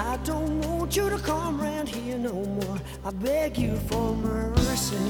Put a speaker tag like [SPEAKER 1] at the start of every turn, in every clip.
[SPEAKER 1] I don't want you to come round here no more. I beg you for mercy.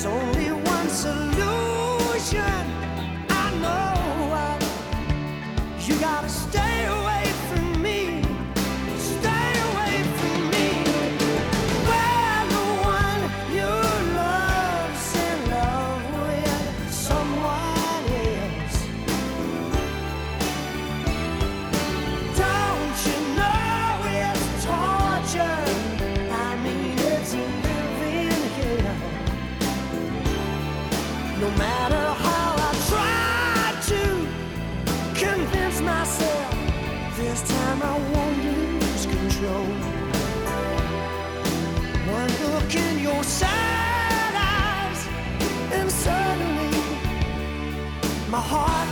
[SPEAKER 1] There's only one solution. I know uh, you gotta stay.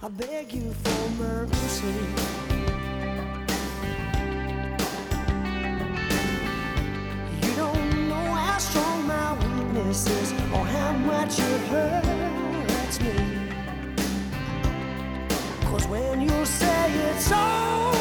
[SPEAKER 1] I beg you for mercy. You don't know how strong my weakness is or how much it hurts me. Cause when you say it's all